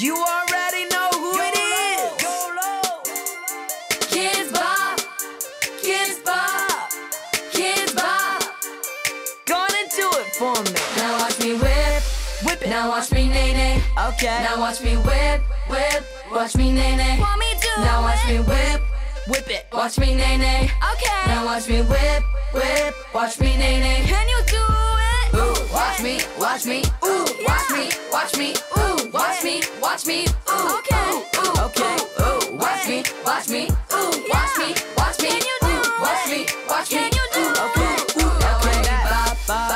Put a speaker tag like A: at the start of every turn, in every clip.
A: You already know who it is.
B: Kidz Bop, Kidz Bop, Kidz Bop.
A: Gone into it for me.
B: Now watch me whip,
A: Whip it.
B: now watch me nae nae.
A: Okay.
B: Now watch me whip, whip, watch me nae nae.
C: Want me to
B: Now watch me whip,
A: whip it.
B: watch me nae nae.
C: Okay.
B: Now watch me whip, whip, watch me nae nae.
C: Can you do it?
B: Ooh, watch me, watch me, ooh, watch me, watch me, ooh, watch me, watch me, ooh,
C: Okay.
B: ooh,
A: Okay.
B: ooh, watch me, watch me, ooh, watch me, watch me, ooh, watch me, watch me,
C: Can you do
B: ooh,
A: Okay.
B: ooh,
A: Okay.
B: watch me bop,
A: Bop,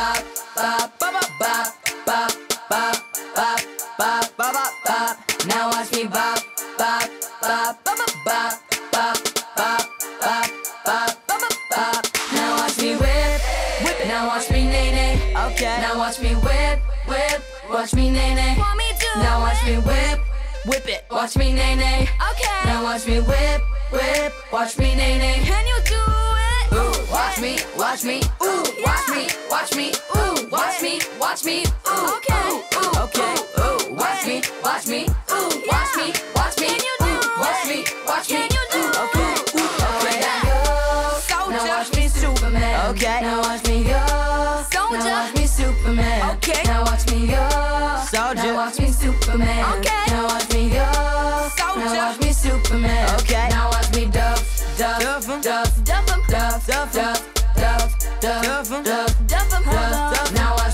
B: bop, bop, bop, bop, bop, bop, bop, bop,
A: Bop, bop,
B: bop. Now watch me bop, bop, bop, bop, bop, bop, bop, bop, bop, bop, bop. Now watch me whip,
A: Whip it.
B: Now watch me nae nae.
A: Okay.
B: Now watch me whip, whip, watch me nae nae.
C: Want me to
B: Now watch me whip,
A: whip it.
B: watch me nae nae.
C: Okay.
B: Now watch me whip, whip, watch me nae nae.
C: Can you do it?
B: Ooh, watch me, watch me, ooh, watch me, watch me, ooh, watch me, watch me, ooh,
C: Okay.
B: ooh, ooh,
A: Okay.
B: ooh, ooh, watch me, watch me, ooh, watch me, watch me,
C: Can you do
B: ooh, watch me, watch me,
C: Can you do
B: ooh,
A: Okay.
B: ooh, ooh,
A: Okay.
B: now. Now watch me Superman.
A: Okay.
B: Now watch me go.
C: Soldier.
B: Now watch me Superman.
A: Okay.
B: Now watch me go. Now watch me Superman.
C: Okay.
B: Now watch me go.
A: Soldier.
B: Now watch me Superman.
A: Okay.
B: Now watch me duff, duff,
A: Duff
B: duff,
C: Duff
B: duff,
A: Duff
B: duff, duff, duff,
A: Duff
B: duff,